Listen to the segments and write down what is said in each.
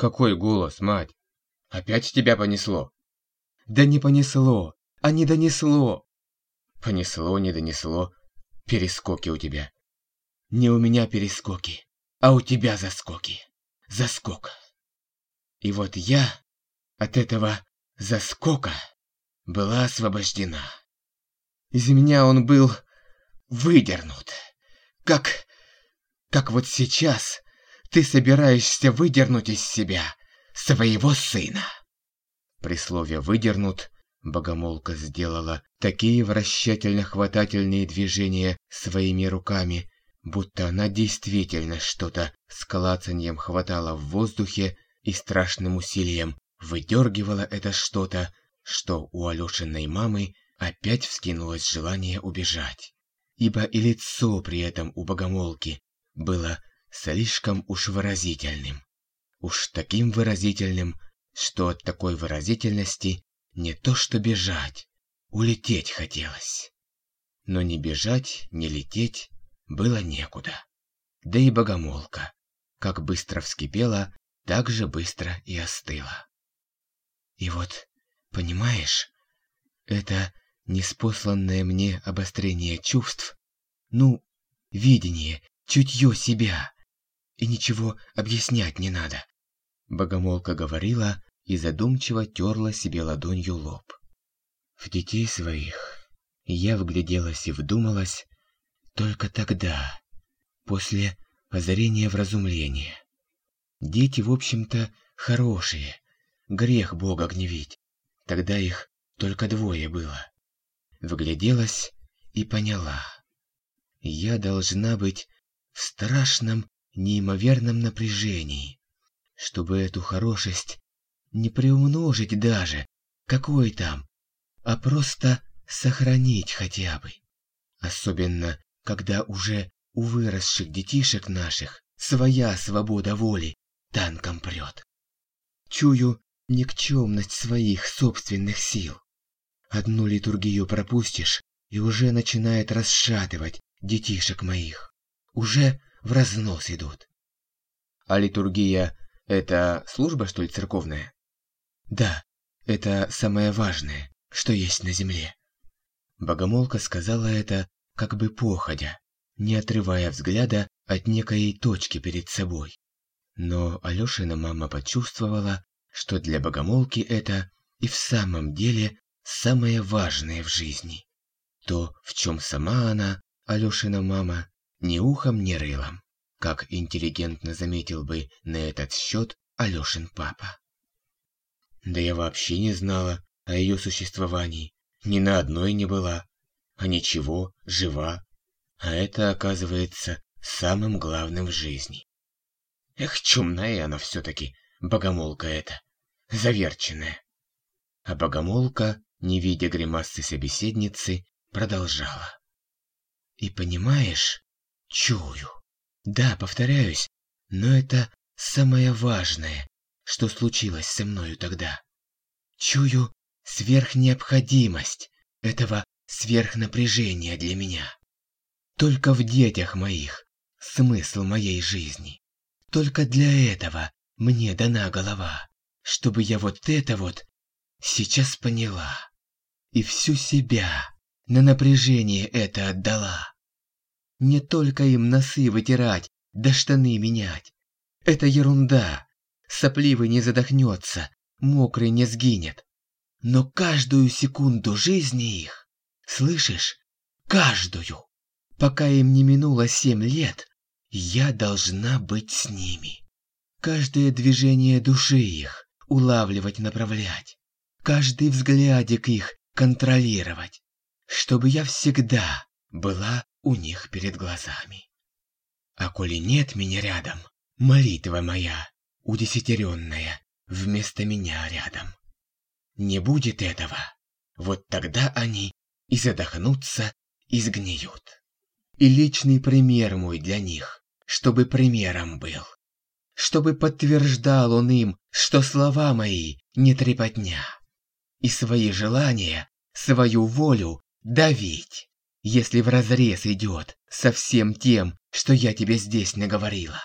Какой голос, мать? Опять тебя понесло? Да не понесло, а не донесло. Понесло, не донесло. Перескоки у тебя. Не у меня перескоки, а у тебя заскоки. Заскок. И вот я от этого заскока была освобождена. Из меня он был выдернут. Как... как вот сейчас ты собираешься выдернуть из себя своего сына. При слове «выдернут» Богомолка сделала такие вращательно-хватательные движения своими руками, будто она действительно что-то с клацаньем хватала в воздухе и страшным усилием выдергивала это что-то, что у Алешиной мамы опять вскинулось желание убежать. Ибо и лицо при этом у богомолки было слишком уж выразительным. Уж таким выразительным, что от такой выразительности не то что бежать, улететь хотелось. Но ни бежать, ни лететь было некуда. Да и богомолка, как быстро вскипела, так же быстро и остыла. И вот, понимаешь, это неспосланное мне обострение чувств, ну, видение, чутье себя, и ничего объяснять не надо. Богомолка говорила и задумчиво терла себе ладонью лоб. В детей своих я вгляделась и вдумалась только тогда, после озарения вразумления. Дети, в общем-то, хорошие, грех Бога гневить. Тогда их только двое было. Вгляделась и поняла. Я должна быть в страшном, неимоверном напряжении, чтобы эту хорошесть не приумножить даже, какой там, а просто сохранить хотя бы. Особенно, когда уже у выросших детишек наших своя свобода воли танком прет. Чую никчемность своих собственных сил. Одну литургию пропустишь, и уже начинает расшатывать детишек моих. Уже в разнос идут. А литургия — это служба, что ли, церковная? Да, это самое важное, что есть на земле. Богомолка сказала это, как бы походя, не отрывая взгляда от некой точки перед собой. Но Алешина мама почувствовала, что для богомолки это и в самом деле самое важное в жизни. То, в чем сама она, Алешина мама, ни ухом, ни рылом, как интеллигентно заметил бы на этот счет Алешин папа. Да я вообще не знала о ее существовании. Ни на одной не была. А ничего, жива. А это, оказывается, самым главным в жизни. Эх, чумная она все-таки, богомолка эта, заверченная. А богомолка, не видя гримасы собеседницы, продолжала. И понимаешь, чую. Да, повторяюсь, но это самое важное, что случилось со мною тогда. Чую сверхнеобходимость этого сверхнапряжения для меня. Только в детях моих смысл моей жизни. Только для этого мне дана голова, чтобы я вот это вот сейчас поняла и всю себя на напряжение это отдала. Не только им носы вытирать, да штаны менять. Это ерунда, Сопливый не задохнется, мокрый не сгинет. Но каждую секунду жизни их, слышишь, каждую, пока им не минуло семь лет, я должна быть с ними. Каждое движение души их улавливать, направлять. Каждый взглядик их контролировать. Чтобы я всегда была у них перед глазами. А коли нет меня рядом, молитва моя удесятеренная вместо меня рядом. Не будет этого, вот тогда они и задохнутся, и сгниют. И личный пример мой для них, чтобы примером был. Чтобы подтверждал он им, что слова мои не трепотня. И свои желания, свою волю давить, если вразрез идет со всем тем, что я тебе здесь наговорила.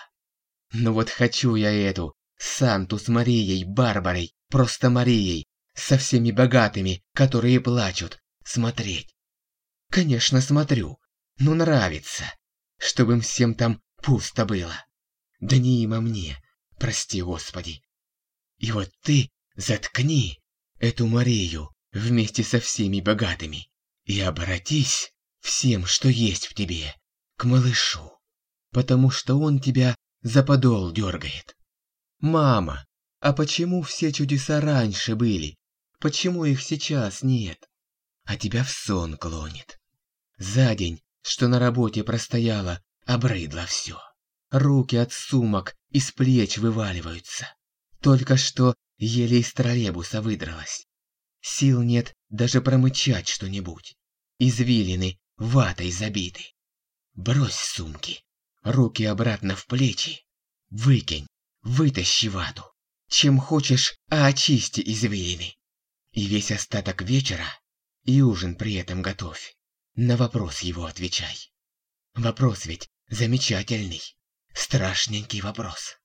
Ну вот хочу я эту Санту с Марией, Барбарой, просто Марией, со всеми богатыми, которые плачут, смотреть. Конечно, смотрю, но нравится, чтобы им всем там пусто было. Да не им, а мне, прости Господи. И вот ты заткни эту Марию вместе со всеми богатыми и обратись всем, что есть в тебе, к малышу, потому что он тебя за подол дергает. Мама, а почему все чудеса раньше были? Почему их сейчас нет? А тебя в сон клонит. За день, что на работе простояла, обрыдло все. Руки от сумок из плеч вываливаются. Только что еле из троллейбуса выдралась. Сил нет даже промычать что-нибудь. Извилины ватой забиты. Брось сумки, руки обратно в плечи. Выкинь, вытащи вату. Чем хочешь, а очисти извилины. И весь остаток вечера, и ужин при этом готовь. На вопрос его отвечай. Вопрос ведь замечательный, страшненький вопрос.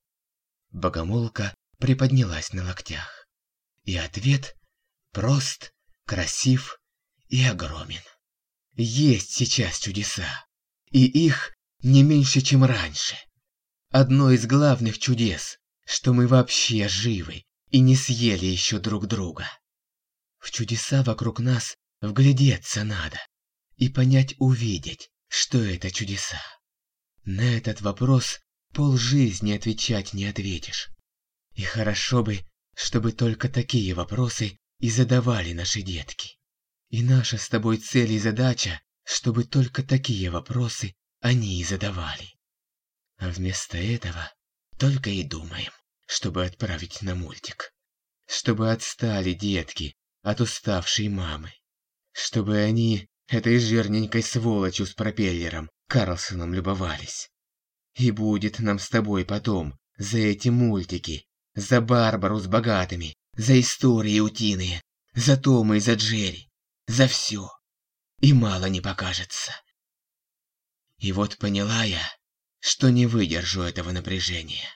Богомолка приподнялась на локтях. И ответ прост, красив и огромен. Есть сейчас чудеса, и их не меньше, чем раньше. Одно из главных чудес, что мы вообще живы и не съели еще друг друга. В чудеса вокруг нас вглядеться надо и понять увидеть, что это чудеса. На этот вопрос полжизни отвечать не ответишь. И хорошо бы, чтобы только такие вопросы и задавали наши детки. И наша с тобой цель и задача, чтобы только такие вопросы они и задавали. А вместо этого только и думаем, чтобы отправить на мультик. Чтобы отстали детки от уставшей мамы. Чтобы они этой жирненькой сволочью с пропеллером Карлсоном любовались. И будет нам с тобой потом за эти мультики, за Барбару с богатыми, за истории утиные, за Тома и за Джерри, за все. И мало не покажется. И вот поняла я, что не выдержу этого напряжения.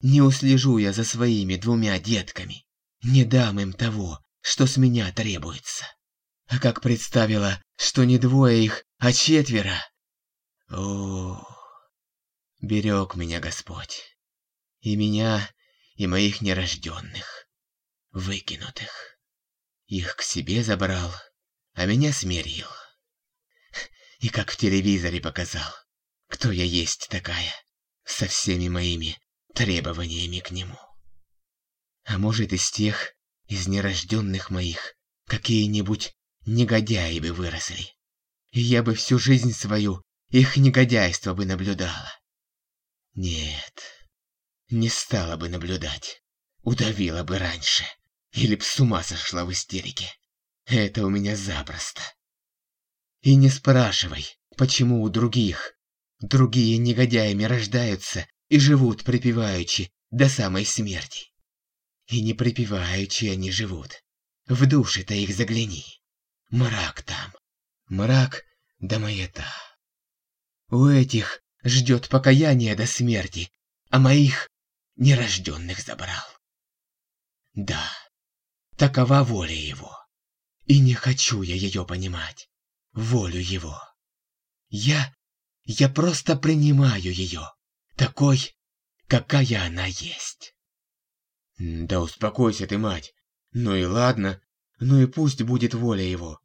Не услежу я за своими двумя детками. Не дам им того, что с меня требуется. А как представила, что не двое их, а четверо. О, берег меня Господь. И меня, и моих нерожденных, выкинутых. Их к себе забрал, а меня смирил. И как в телевизоре показал, кто я есть такая, со всеми моими требованиями к нему. А может, из тех, из нерожденных моих, какие-нибудь негодяи бы выросли. И я бы всю жизнь свою их негодяйство бы наблюдала. Нет, не стала бы наблюдать, удавила бы раньше, или б с ума сошла в истерике. Это у меня запросто. И не спрашивай, почему у других. Другие негодяями рождаются и живут припеваючи до самой смерти. И не припеваючи они живут. В души-то их загляни. Мрак там. Мрак да маята. У этих ждет покаяние до смерти, а моих нерожденных забрал. Да, такова воля его. И не хочу я ее понимать, волю его. Я, я просто принимаю ее, такой, какая она есть. Да успокойся ты, мать. Ну и ладно, ну и пусть будет воля его.